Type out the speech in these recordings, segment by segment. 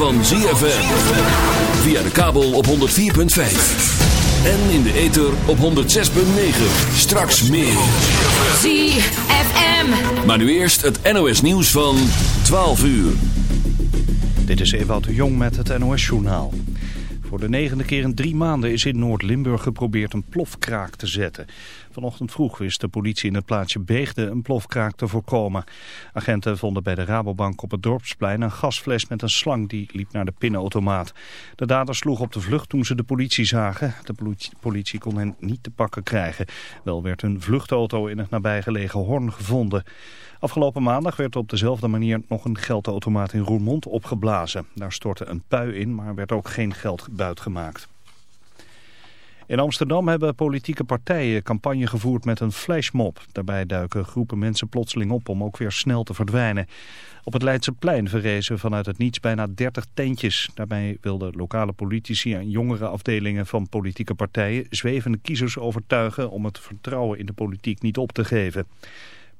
van ZFM. Via de kabel op 104.5. En in de ether op 106.9. Straks meer. ZFM. Maar nu eerst het NOS nieuws van 12 uur. Dit is Ewout de Jong met het NOS journaal. Voor de negende keer in drie maanden is in Noord-Limburg geprobeerd een plofkraak te zetten. Vanochtend vroeg wist de politie in het plaatsje Beegde een plofkraak te voorkomen. Agenten vonden bij de Rabobank op het dorpsplein een gasfles met een slang die liep naar de pinautomaat. De daders sloegen op de vlucht toen ze de politie zagen. De politie kon hen niet te pakken krijgen. Wel werd hun vluchtauto in het nabijgelegen Horn gevonden. Afgelopen maandag werd op dezelfde manier nog een geldautomaat in Roermond opgeblazen. Daar stortte een pui in, maar werd ook geen geld buitgemaakt. In Amsterdam hebben politieke partijen campagne gevoerd met een flashmob. Daarbij duiken groepen mensen plotseling op om ook weer snel te verdwijnen. Op het Leidseplein verrezen vanuit het niets bijna 30 tentjes. Daarbij wilden lokale politici en jongere afdelingen van politieke partijen zwevende kiezers overtuigen om het vertrouwen in de politiek niet op te geven.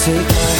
Take my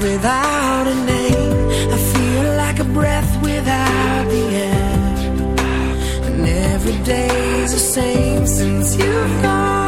without a name. I feel like a breath without the air. And every day's the same since you've gone.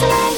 It's like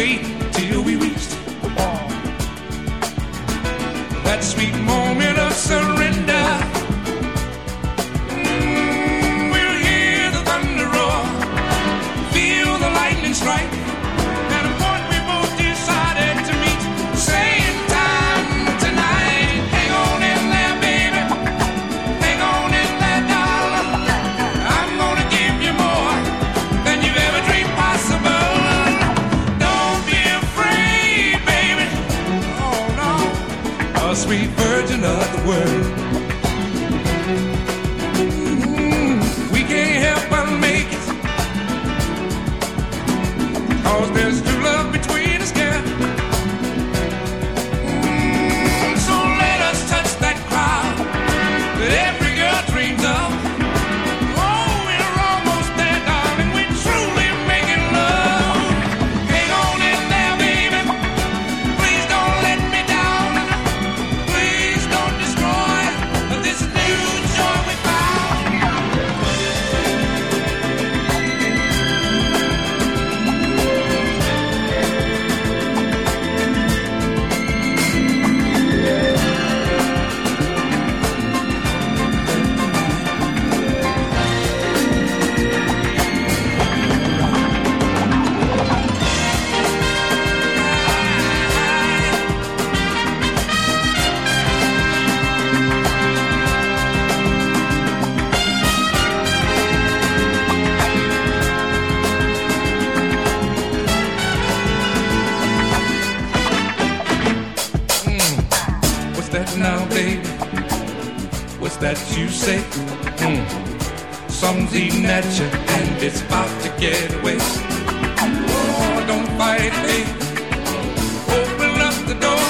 till we reached the wall. That sweet moment. that you say. Mm. Some's eating at you and it's about to get away. Oh, don't fight, hey. Open up the door.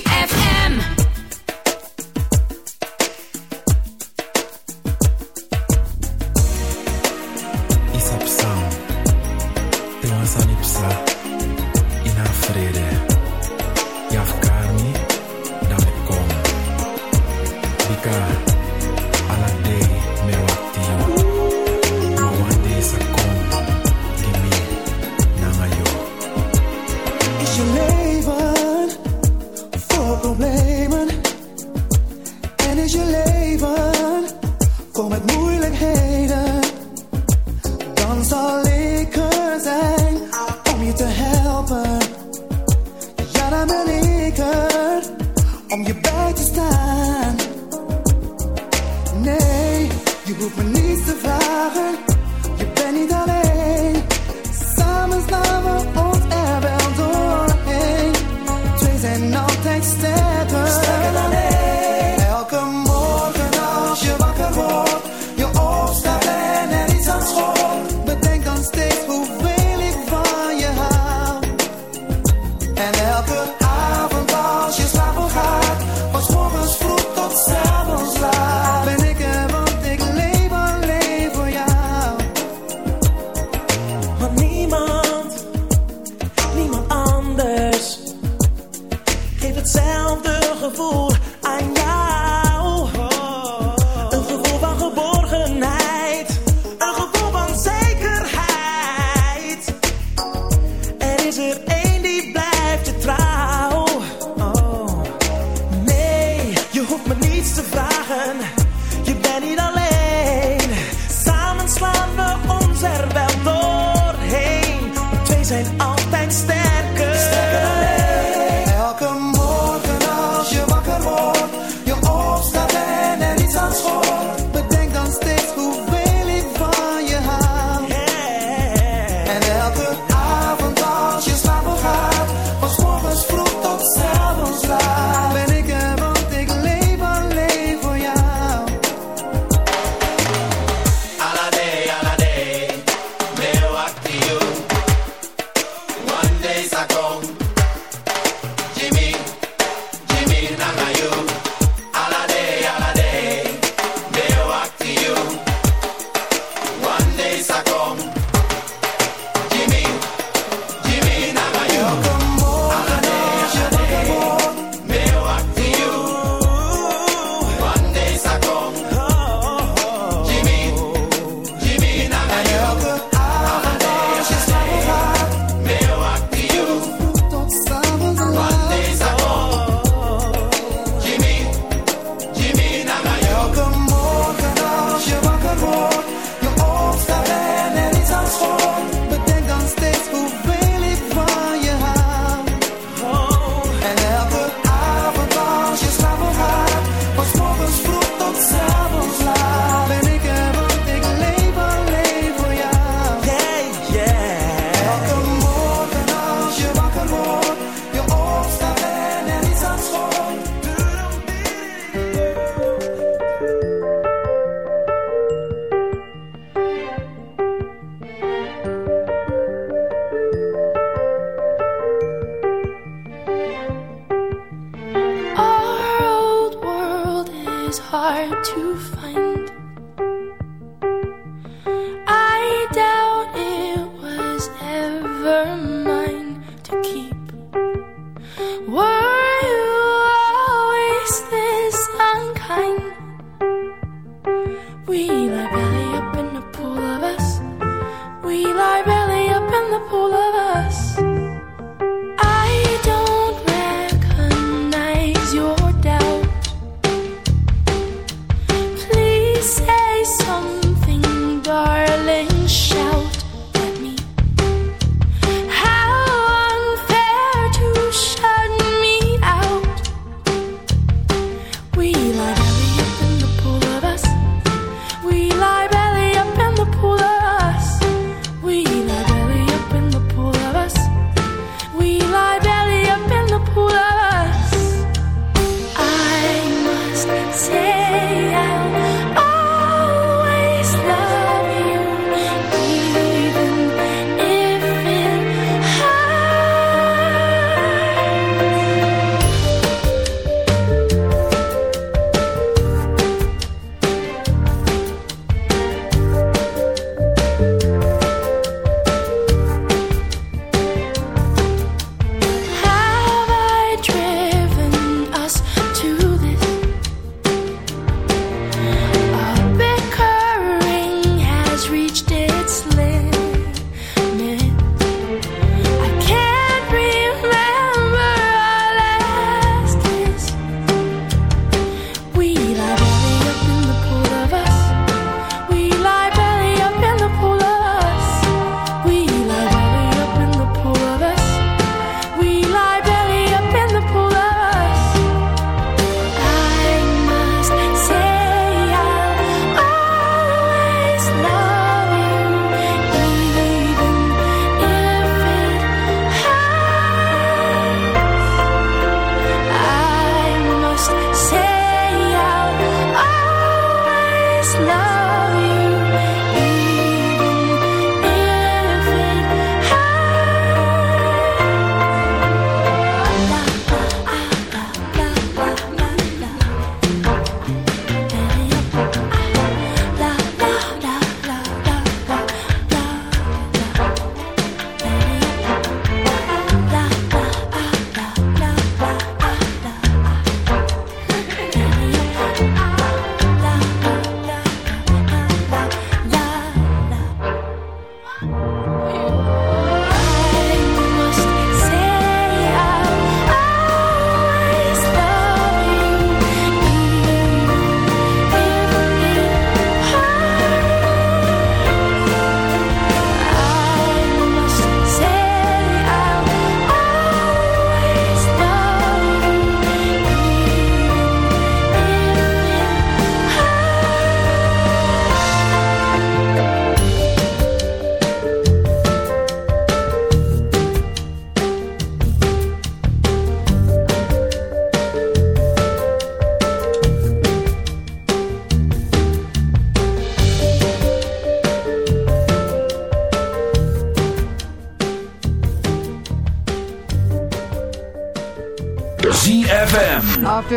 hurt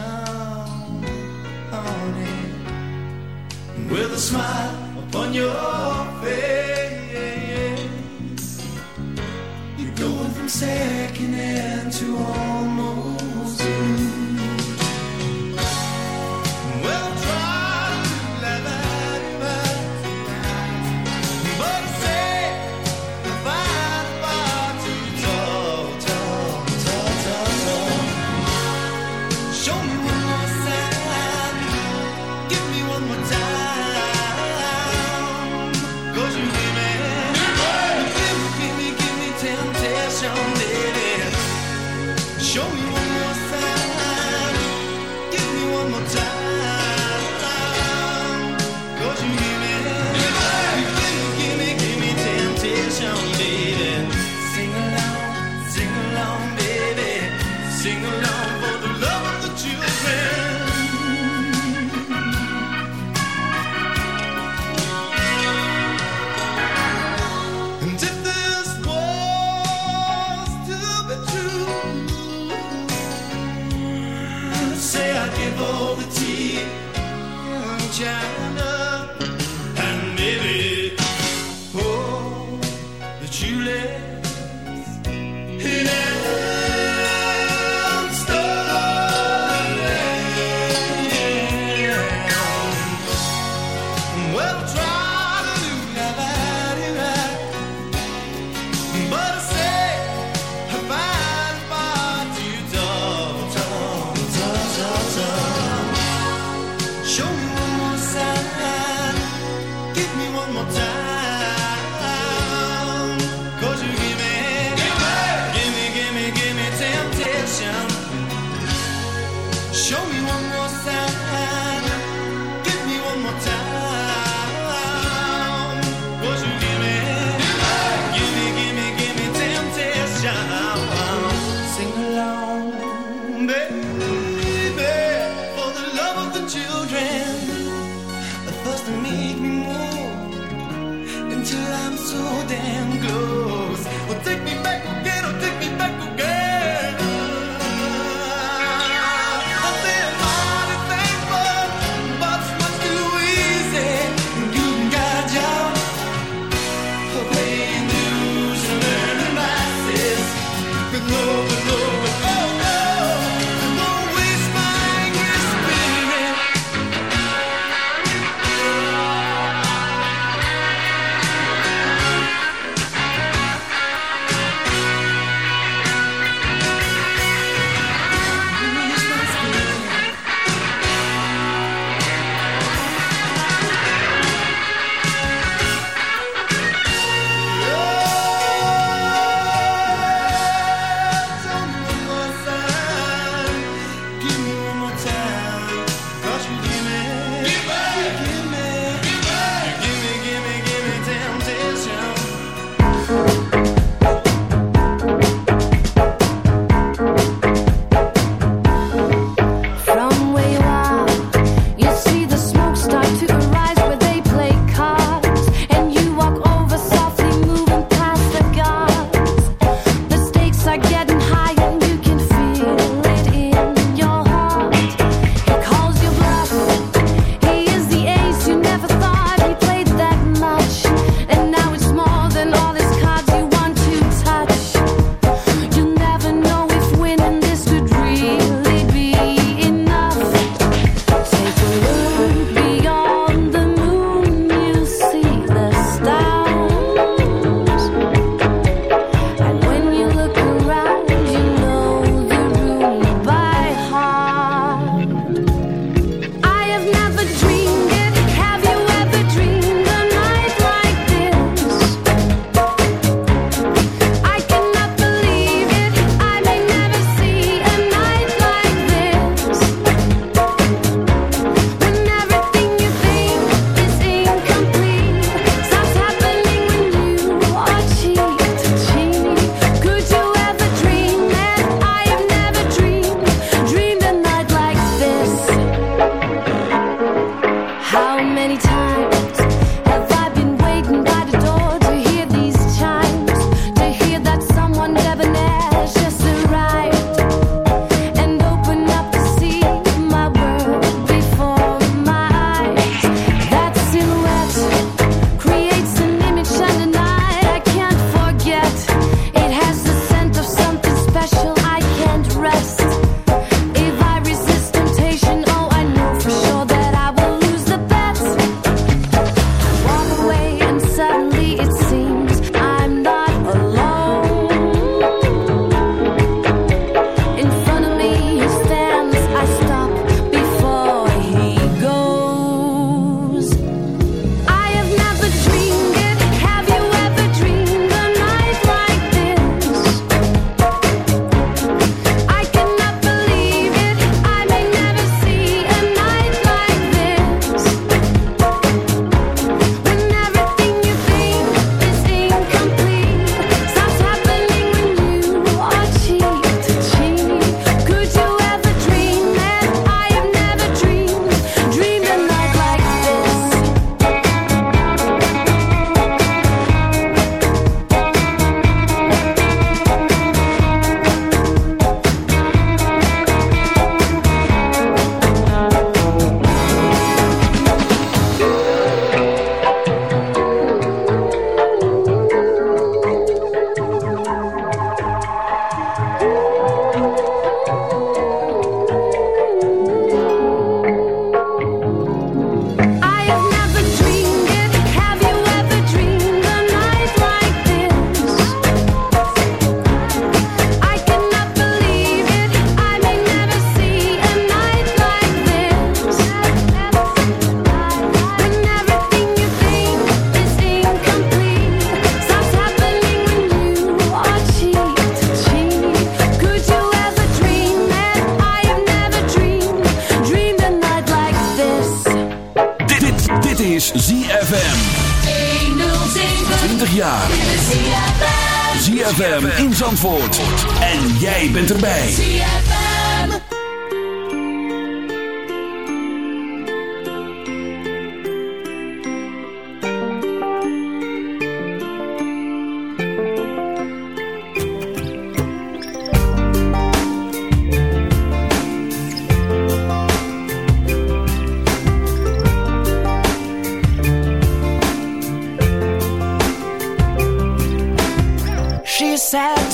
down on it with a smile upon your face. You're going from second hand to home.